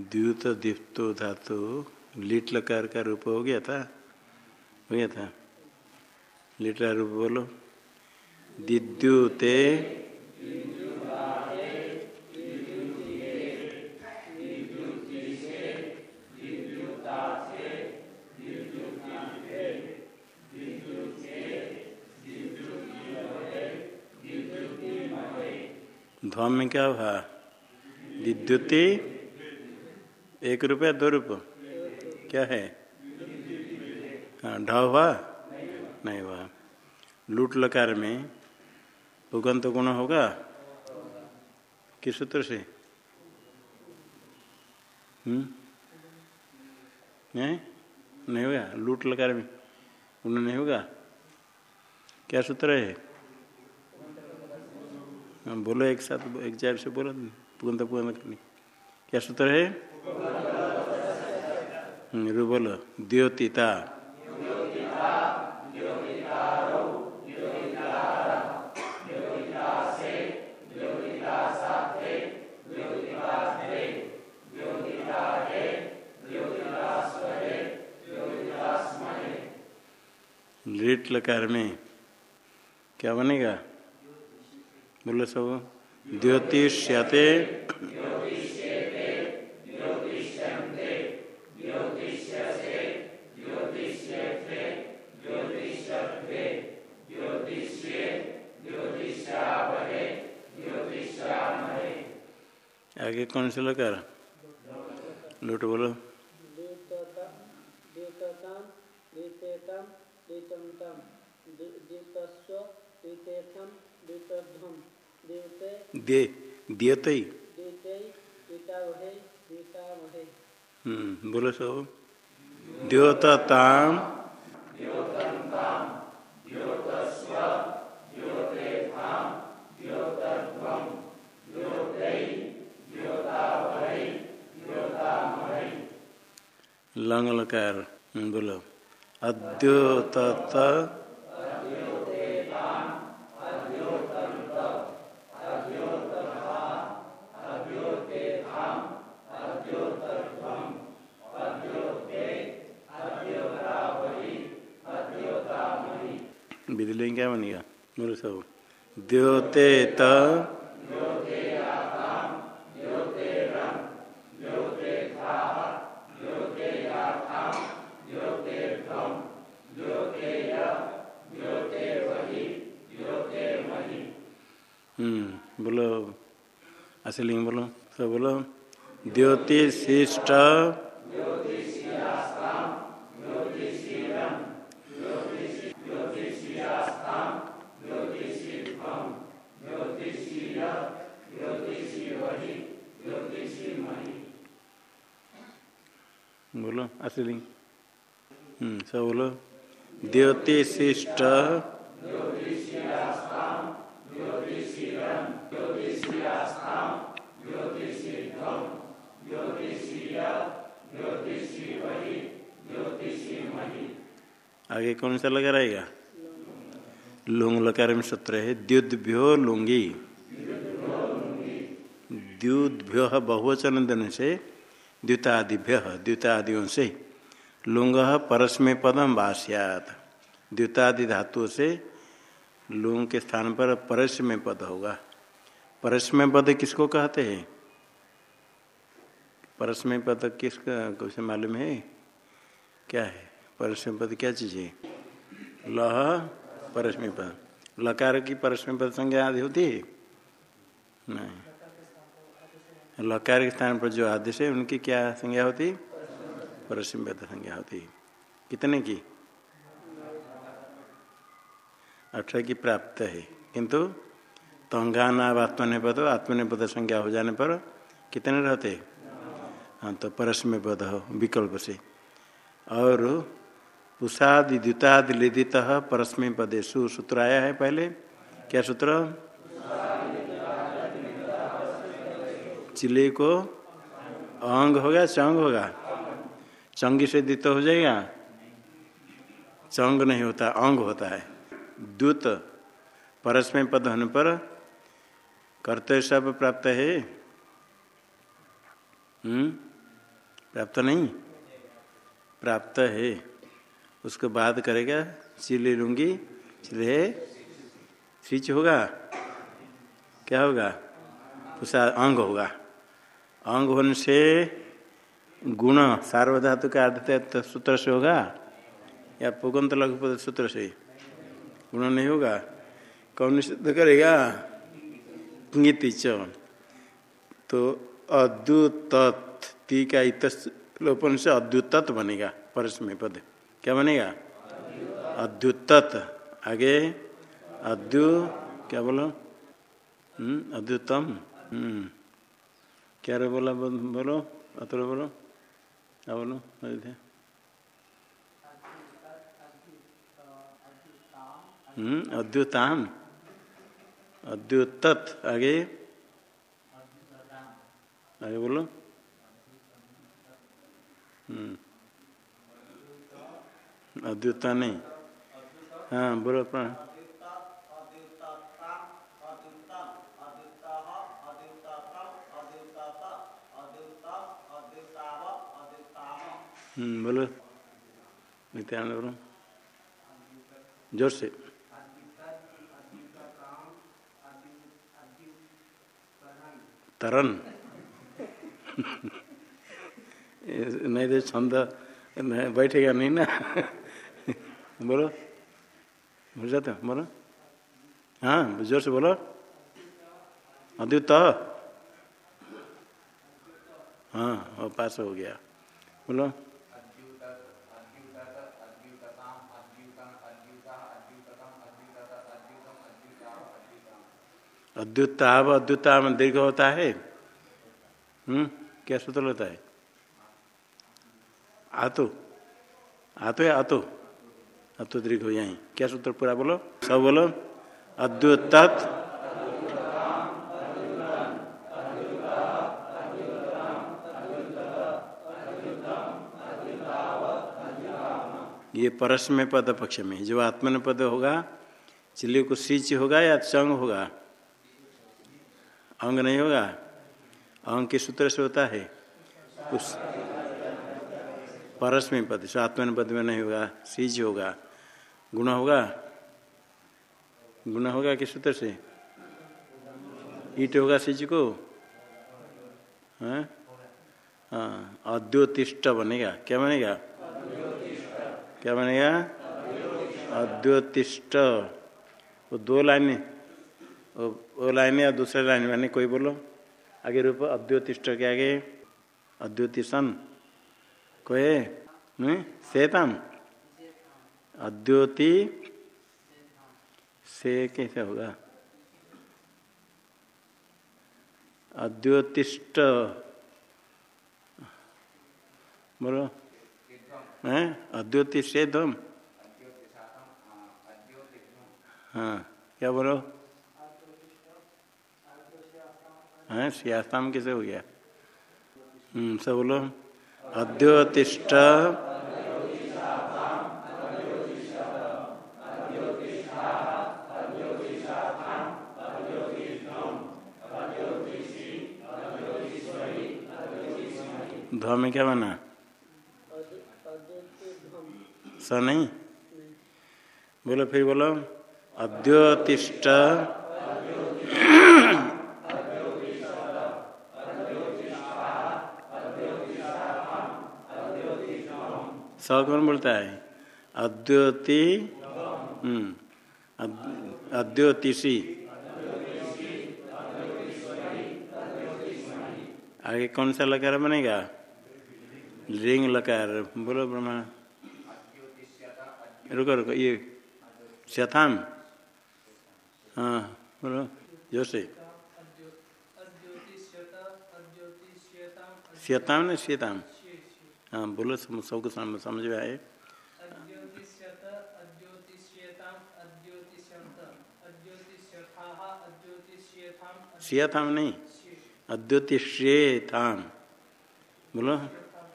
द्युत दीप्तो धातु लिट लकार का रूप हो गया था? हो गया था? लिट का रूप बोलो। दिद्युते। ध्वम में क्या हुआ? विद्युति एक रुपया, दो रुपये। क्या है? हाँ ढ हुआ? नहीं हुआ। लूट लकार में उगंत गुण होगा? किस सूत्र से? हम्म? नहीं? नहीं होगा लूट लकार में गुण नहीं होगा? क्या सूत्र है? बोलो एक साथ, एक चार से बोलो पुगंत पुगंत करनी। क्या सूत्र है? रू बोलो द्योतिता। लिट लकार में क्या बनेगा? बोलो सब। द्योतिष्यते। आगे कौन से लकार लूट बोलो। दे दियत ही हम्म बोलो सब। द्योतताम लंग लकार बोलो। अद्योत विधि क्या बनेगा बोलो सब। द्योते त असलिंग बोलो सब बोलो द्योतिशिष्ट बोलो असलिंग हम्म सब बोलो द्योतिशिष्ट आगे कौन सा लगा रहेगा? लुंग लकार में सूत्र है द्युद्भ्यो लुंगी। द्युद्भ्यो बहुवचन देने से द्युतादिभ्य द्युतादियों से। लुंग परस्मय पदम वास्यात द्युतादि धातु से लुंग के स्थान पर परस्मय पद होगा। परस्मय पद किसको कहते हैं? परस्मय पद किसका कुछ मालूम है? क्या है? परस्मय पद क्या चीज़ है? लह परस्मय पद लकार की परस्मय पद संज्ञा आदि होती है? नहीं। लकार के स्थान पर जो आदेश है, उनकी क्या संज्ञा होती? परस्मय पद संज्ञा होती कितने की? अठारह की प्राप्त है। किंतु तंगाना आत्मने पद आत्मने पद संज्ञा हो जाने पर कितने रहते? हाँ तो परस्मय पद हो, विकल्प से। और उषादि द्युतादि लिदित परस्मय पदेशु सूत्र आया है पहले। क्या सूत्र? चिले को अंग होगा चंग होगा चंगी से दित हो जाएगा। चंग नहीं होता, अंग होता है। द्युत परस्मय पद होने पर कर्तव्य सब प्राप्त है। हम्म प्राप्त नहीं। प्राप्त है। उसको बाद करेगा चिले लूँगी चिले स्विच होगा, क्या होगा? उसका अंग होगा। अंग होने से गुण सार्वधातु का अर्थ सूत्र से होगा, या पुगंत लघुपद सूत्र से। गुण नहीं होगा। कौन सिद्ध करेगा? तो अद्युत ती का इत लोपन से अद्युत बनेगा, परस्मय पद। क्या बनेगा? अद्युत आगे अद्यु क्या बोलो? हम्म, अद्युतम। हम्म। क्या रे बोला? बोलो अतुल बोलो। क्या बोलो? हम्म अद्युताम। अद्युत आगे। आगे बोलो। हम्म। अद्युता नहीं। हाँ बोलो प्राण हम्म, बोलो। नित्यानंद बोलो ज़ोर से। तरन नहीं तो छंद बैठेगा नहीं ना। बोलो। भूल जाते बोलो। हाँ ज़ोर से बोलो। अद्युत हाँ वो पास हो गया। बोलो। अद्युताव अद्युताव दीर्घ होता है। हम्म क्या सूत्र होता है? आतो। आतो या आतो अतो दीर्घ हो यही क्या सूत्र पूरा बोलो? सब बोलो। अद्युत ये परस्मय पद पक्ष में जो आत्मन पद होगा चिल्ली को सिच होगा या चंग होगा? अंग नहीं होगा? अंग के सूत्र से होता है? उस परस्मय पद से। आत्मन पद में नहीं होगा सीज होगा। गुण होगा? गुण होगा किस सूत्र से? ईट होगा सीज को? हाँ? अद्योतिष्ट बनेगा। क्या बनेगा? क्या बनेगा? अद्योतिष्ट। वो दो लाइनें वो लाइन या दूसरे लाइन मैंने कोई बोलो। आगे रूप, अद्योतिष्ट के आगे। अद्योतिशन कोई? सेतम। अद्योति से कैसे होगा? अद्योतिष्ट। बोलो। है? अद्योति से दम हाँ क्या बोलो? है? सियास्ताम कैसे हो गया? हम्म सब बोलो। अद्योतिष्ठ ध में क्या बना स नहीं? बोलो फिर बोलो। अद्योतिष्ठ कौन बोलता है? अद्योति हम्म, अद्योतिषी। आगे कौन सा लकार बनेगा? लिंग लकार बोलो ब्रह्मा रुको रुको ये शताम हाँ बोलो जोसे श्यताम न श्यताम हाँ बोलो सबको समझ में आए सियाथाम नहीं अद्योतिष्येताम बोलो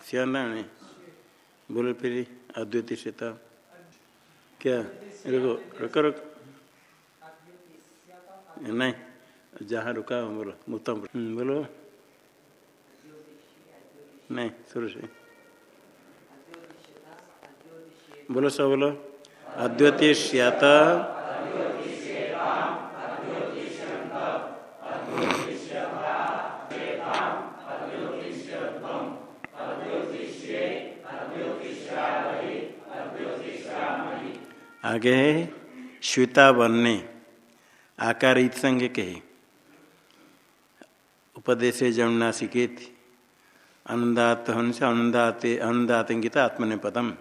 सियाना नहीं बोलो फिर अद्योतिष्यता क्या रुको रुको रुको नहीं जहाँ रुका बोलो मुतम बोलो नहीं शुरू से बोलो सब बोलो अद्वितीय आगे है, श्वेता बनने। आकार संग के उपदेश जमुना सिकेत अनुदात होने से अनुदाते अनुदातंगित आत्मने पदम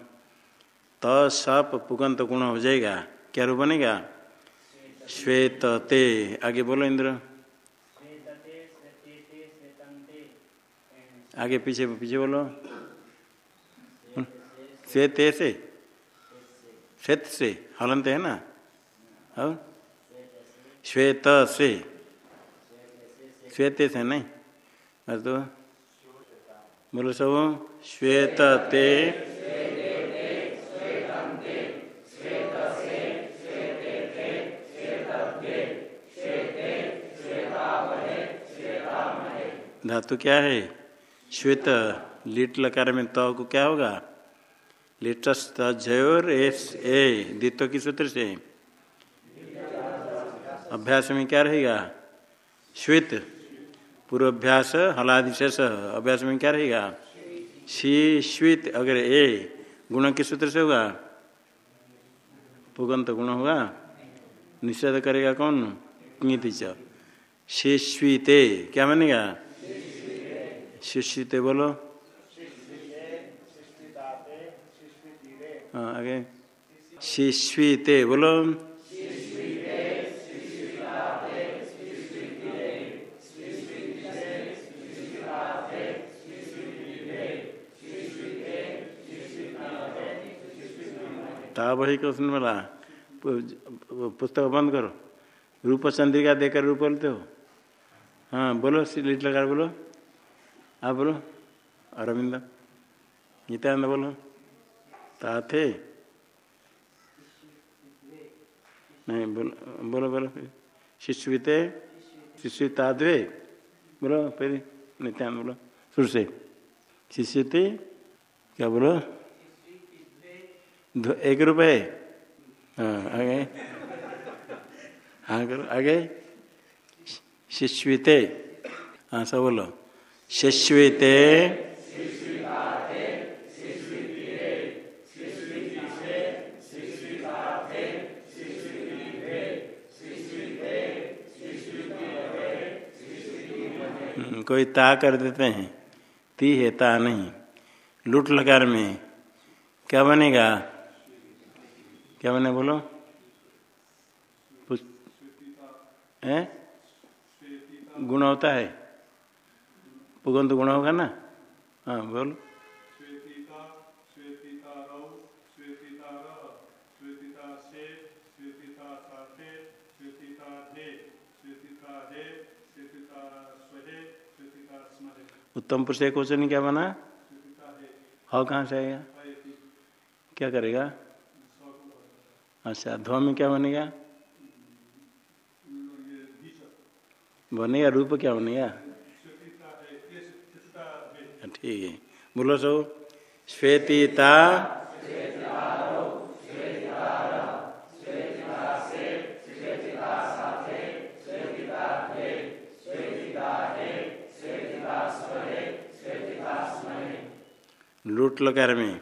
त सप पुगंत गुण हो जाएगा। क्या रूप बनेगा? श्वेत ते आगे बोलो इंद्र। आगे पीछे पीछे बोलो। श्वेत से। श्वेत से, हलनते है ना? और श्वेत से। श्वेत से नहीं? तो। बोलो सब। श्वेत ते। धातु क्या है? श्वेत। लिट लकार में तो को क्या होगा? लिटस जयोर एस ए द्वित्व की सूत्र से। अभ्यास में क्या रहेगा? श्वेत, पूर्वाभ्यास, हलादिशेष, अभ्यास में क्या रहेगा? शी, श्वेत, अगर ए, गुण के सूत्र से होगा। पुगंत गुण होगा। निषेध करेगा कौन? नीति शेष्वीते क्या बनेगा शिष्यते बोलो। आगे। शिष्वीते बोलो। ता वही क्वेश्चन पुस्तक बंद करो। रूप चंद्रिका देकर रूप बोलते हो। हाँ बोलो लिट लगा बोलो। आप बोलो। अरविंद। गीतानंद बोलो। ता थे नहीं, बोलो बोलो बोलो शिष्यते शिष्य ताद्वे बोलो, फिर नित्यानंद बोलो। शुरू से। शिष्यते, क्या बोलो? एक रुपये हाँ। आगे। हाँ करो, आगे। शिष्यते हाँ सब बोलो। शिष्यते कोई ता कर देते हैं, ती है ता नहीं। लूट लकार में क्या बनेगा? क्या बने बोलो? है? गुण होता है। पुगंत गुण होगा ना? हाँ बोलो। उत्तम पुरुष एक क्वेश्चन क्या बना? हाँ कहाँ से आएगा? क्या करेगा? अच्छा ध्व में क्या बनेगा? बनेगा, रूप क्या बनेगा? ठीक है। बोलो सो, श्वेतिता लूट लकार में।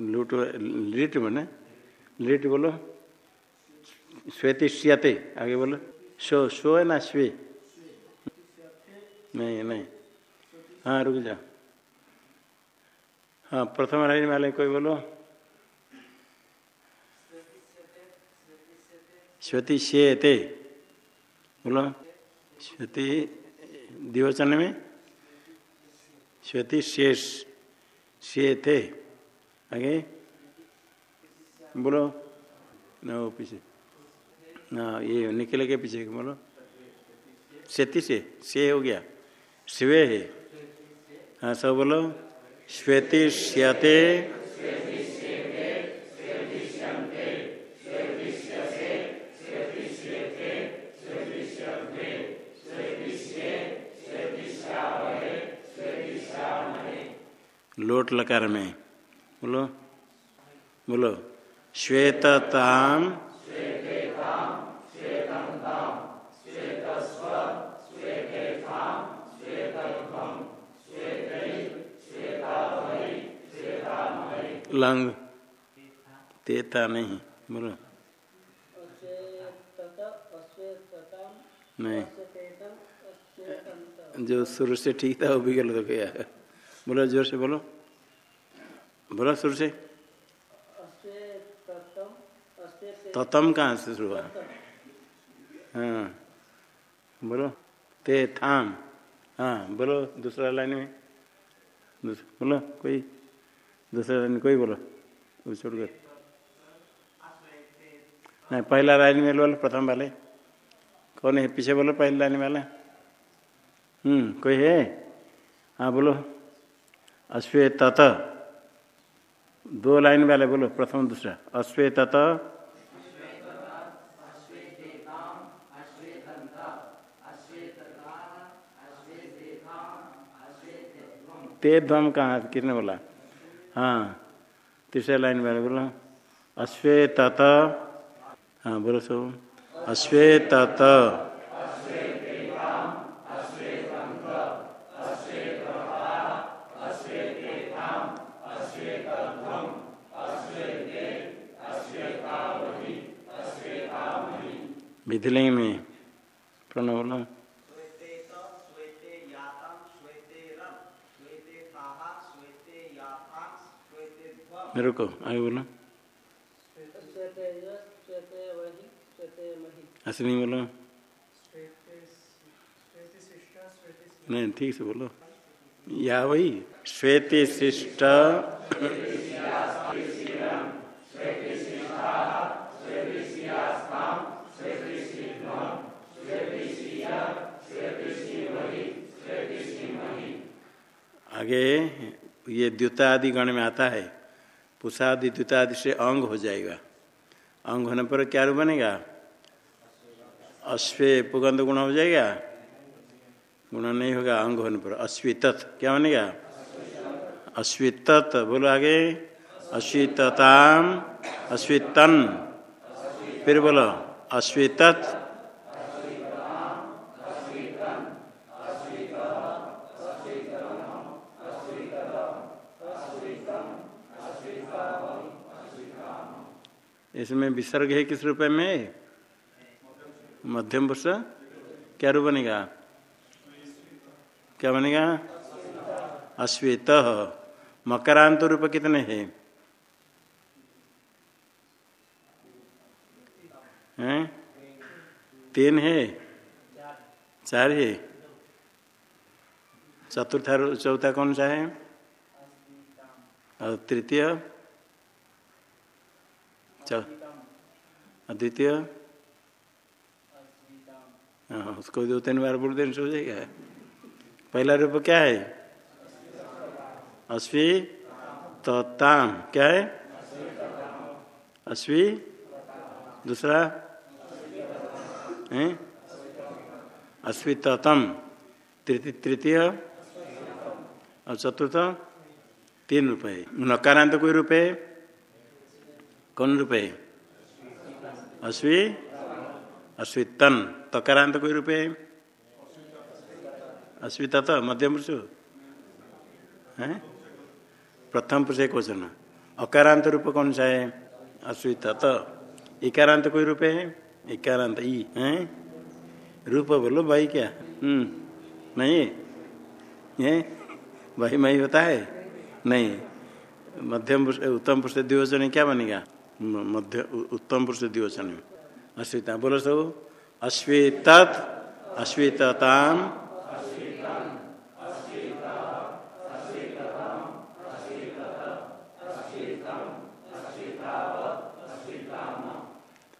लूट लिट बने। लिट बोलो। श्वेतिष्यते आगे बोलो। शो शो है ना श्वे? नहीं नहीं। हाँ रुक जा हाँ प्रथम लाइन वाले कोई बोलो। श्वेति शेते बोलो। श्वेति, दिवचन में? श्वेति शेष। शेते आगे बोलो। ना वो पीछे। ना ये निकले के पीछे, बोलो। शेती से। से हो गया। स्वे है। हाँ सब बोलो। श्वेती श्यते लोट लकार में। बोलो। बोलो। श्वेतताम। लंग। तेता नहीं। बोलो। नहीं। जो शुरू से ठीक था, वो भी गलत हो गया। बोलो, ज़ोर से बोलो। बोलो शुरू से। ततम कहाँ से शुरू हुआ? हाँ बोलो। ते थाम। हाँ बोलो दूसरा लाइन में। बोलो, कोई। दूसरा लाइन कोई बोलो। छोड़ कर। नहीं, पहला लाइन में बोलो, प्रथम वाले। कौन है? पीछे बोलो, पहले लाइन वाला। हम्म कोई है? हाँ बोलो। अश्वेत तत दो लाइन वाले बोलो, प्रथम दूसरा। अश्वेत ते ध्वम कहाँ किसने बोला? हाँ तीसरे लाइन वाले बोलो। अश्वेत हाँ बोलो सो अश्वेत विधिलिंग में प्रणव बोलो रुको आगे बोलो। ऐसे नहीं बोलो। नहीं ठीक से बोलो। या वही। श्वेत शिष्ट आगे ये द्युतादि गण में आता है। पुषादि, द्युतादि से अंग हो जाएगा। अंग होने पर क्या रूप बनेगा? अश्वे पुगंध गुण हो जाएगा? गुण नहीं होगा, अंग होने पर। अश्वितत, क्या बनेगा? अश्वितत, बोलो आगे। अश्वितताम, अश्वितन, फिर बोलो, अश्वितत। इसमें विसर्ग है किस रूप में? मध्यम पुरुष। क्या रूप बनेगा? क्या बनेगा? अश्वेत। मकरांत रूप कितने हैं? हैं? तीन है। चार है। चतुर्थ, चौथा कौन सा है? और तृतीय? द्वितीय हाँ उसको दो तीन बार बोल देने से हो जाएगा। पहला रूप क्या है? अश्वी ताम क्या है? अश्वी। दूसरा? है? अश्वी तम तृतीय और चतुर्थ? तीन रुपये नकारांत कोई रुपये कौन रूप? है अश्वी अश्वितन तकारांत कोई रूप? है अश्विता तो मध्यम पुरुष। प्रथम पुरुष है क्वेश्चन अकारांत रूप कौन सा है? अश्विता तो इकारांत कोई रूप? है इकारांत ई। है? रूप बोलो, भाई क्या? हम्म। नहीं? है भाई, मई होता है नहीं। मध्यम पुरुष, उत्तम पुरुष द्विवचन क्या बनेगा? मध्य उत्तम पुरुष दिवचन में। अश्विता, बोलो सब। अश्वेत अश्वेतताम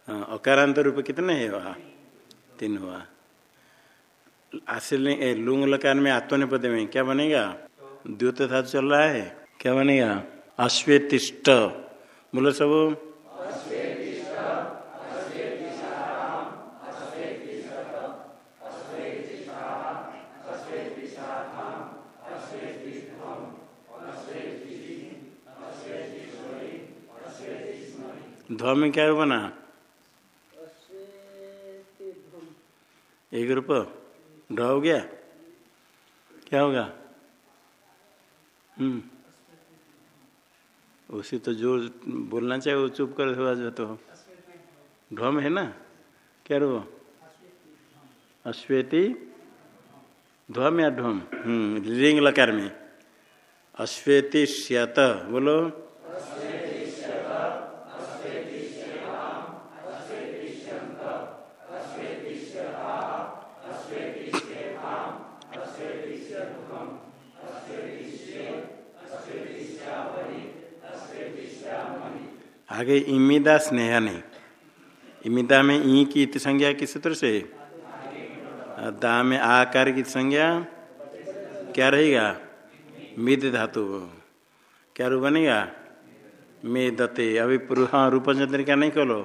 हाँ अकारांत रूप कितने है वहाँ? तीन हुआ। आशील लुंग लकार में आत्मनिपद में क्या बनेगा? द्योत था चल रहा है। क्या बनेगा? अश्वेतिष्ट बोलो सब। ध्व में क्या बना? एक रूप। ढ हो गया? क्या होगा? हम्म। उसी तो जो बोलना चाहिए, वो चुप कर तो। ढम है ना? क्या रो अश्वेति। ध्वम या ढम? हम्म लिंग लकार में। अश्वेति श्यत, बोलो। आगे इमिदा स्नेह नहीं। इमिदा में ई की इत संज्ञा किस सूत्र से? दा में आकार की संज्ञा। क्या रहेगा? मिद धातु। क्या रूप बनेगा? मे दते अभी हाँ रूपचंद्र का नहीं खोलो।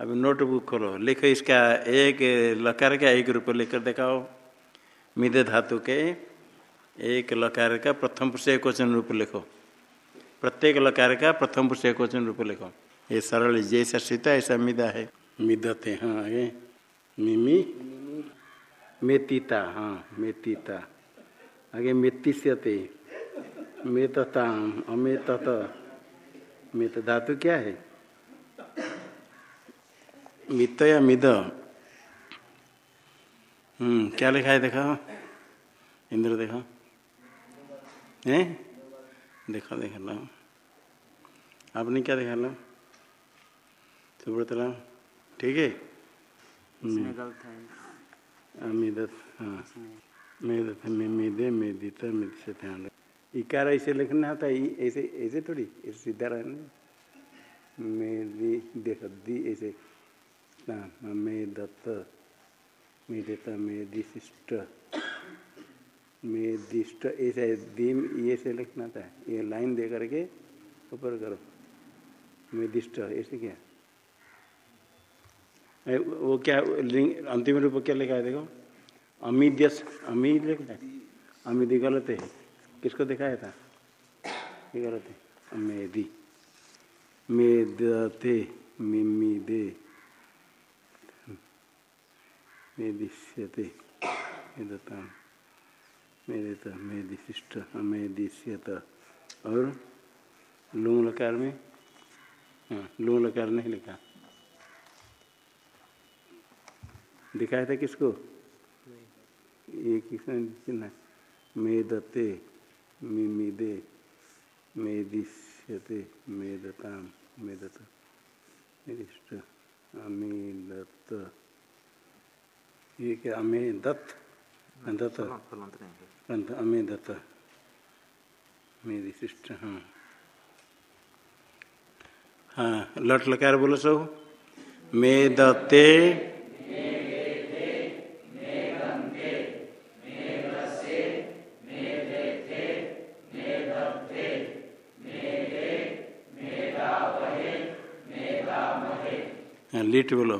अभी नोटबुक खोलो। लिखो इसका एक लकार का एक रूप लेकर दिखाओ। मिद धातु के एक लकार का प्रथम एक वचन रूप लिखो। प्रत्येक लकार का प्रथम पुरुष एक वचन रूप लिखो। ये सरल, जैसा सीता, ऐसा मिदा है। मिदते हाँ आगे मिमी, मेतीता हाँ मेतीता। आगे मेतिष्यते मेतता, अमेतत। मित धातु क्या है? मित या मिद। हम्म क्या लिखा है, देखा। इंद्र, देखा। है? देखा देखा लो आपने क्या देखा लो सुब्रत राम ठीक है? अमिदत हाँ। मेदत मेदे मेदित मेद से ध्यान इकार ऐसे लिखना होता है ऐसे ऐसे थोड़ी ऐसे सीधा रहने मेदी देख दी ऐसे मेदत मेदित मेदिशिष्ट मेदिष्ट ऐसे दीम ये से लिखना था। ये लाइन दे करके ऊपर करो। मेदिष्ट ऐसे क्या? वो क्या अंतिम रूप क्या लिखा है, देखो। अमीद्यस, अमीद लिखा है अमीदी गलत है। किसको दिखाया था? ये गलत है। अमेदी। मेदते, मिमीदे। मेदिष्यते। मेदता मेदित मेदिशिष्ट अमेदिष्यत और लूंग लकार में? हाँ लूंग लकार नहीं लिखा। दिखाया था किसको? ये किसने चिन्ह मेदते मिमिदे मेदिष्यते मेदताम मेदत मेदिष्ट अमेदत्त ये क्या अमे दत्त दत्त। अमे दत्त मेदिशिष्ट हाँ। हाँ लट लकार बोलो सब। मेदते लिट बोलो।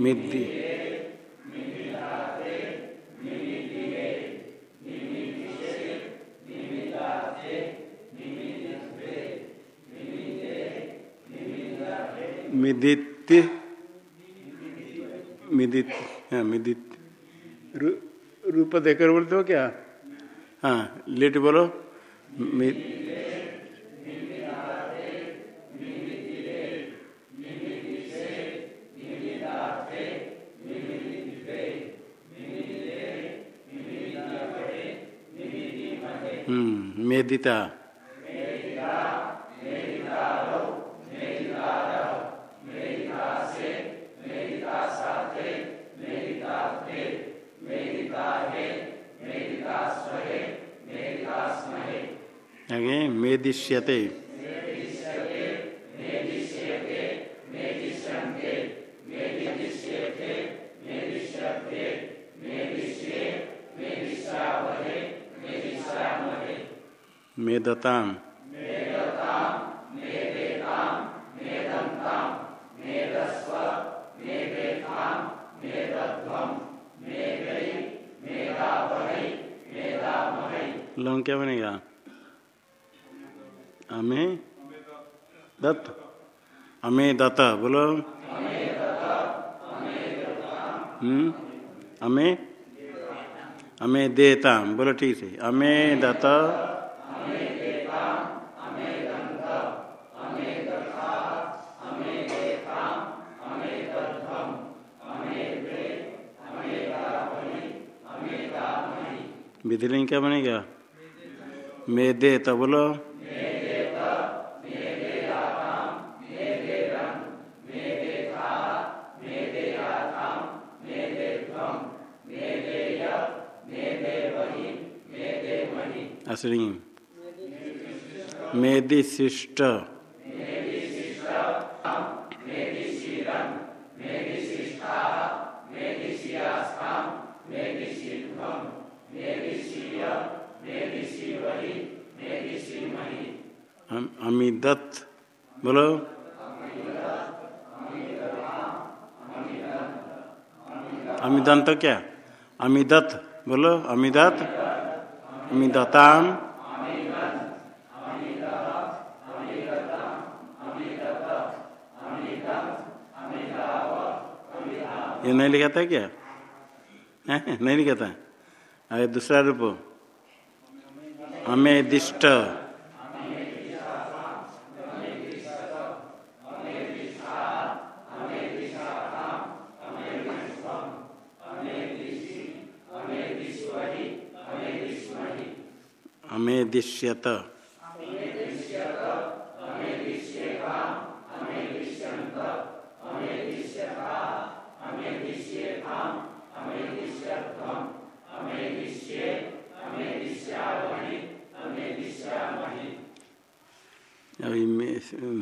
मिद्दी। मिदित मिदित हाँ मिदित रूप देकर बोलते हो क्या हाँ लेट बोलो मिद मेदिता मेदिष्यते मेदताम। लंग क्या बनेगा? हमें दत्त अमे दत्त बोलो हम्म अमे अमे देता बोलो ठीक से अमे दत्त विधिलिंग क्या बनेगा मे दे तो बोलो असली मेदि शिष्ट अमिदत्त। बोलो। अमिदंत क्या? अमिदत्त। बोलो अमिदत्त। अमिदताम ये नहीं लिखा था क्या? नहीं लिखा था? अरे दूसरा रूप। अमे अमेदिष्यत।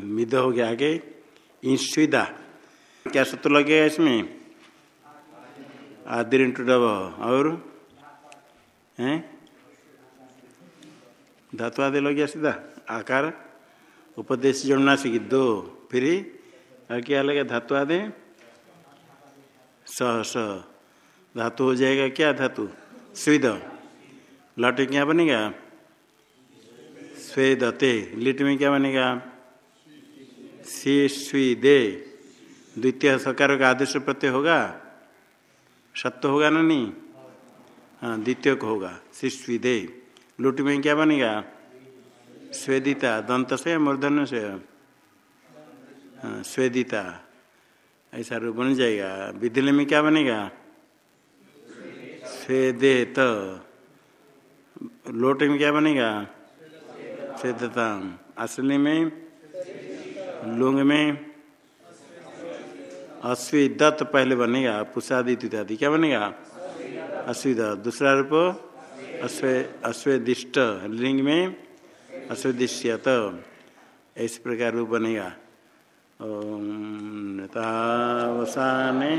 मिद हो गया आगे। इंस्विदा क्या सूत्र लगेगा इसमें? आदि इंटू डब और? हैं? धातु आदि लग गया सीधा आकार उपदेश सीखी दो फिर और क्या लगे धातु आदि स स धातु हो जाएगा क्या धातु स्विद लट क्या बनेगा स्वेदते लिट में क्या बनेगा सी स्वी दे द्वितीय सकार का आदेश प्रत्यय होगा सत्य होगा ना नहीं हाँ द्वितीय को होगा शिस्वी दे लुट में क्या बनेगा स्वेदिता, दंत से मूर्धन से? हाँ स्वेदिता। ऐसा रूप बन जाएगा। विद्यालय में क्या बनेगा? स्वेदेत। लोट में क्या बनेगा? स्वेदता असली में? लुंग में? अश्विदत्त पहले बनेगा पुषादित इत्यादि क्या बनेगा? अश्विदत्त। दूसरा रूप? अश्वे अश्वेदिष्ट लिंग में अश्वेदिष्यत। इस प्रकार रूप बनेगा। ओम तावसाने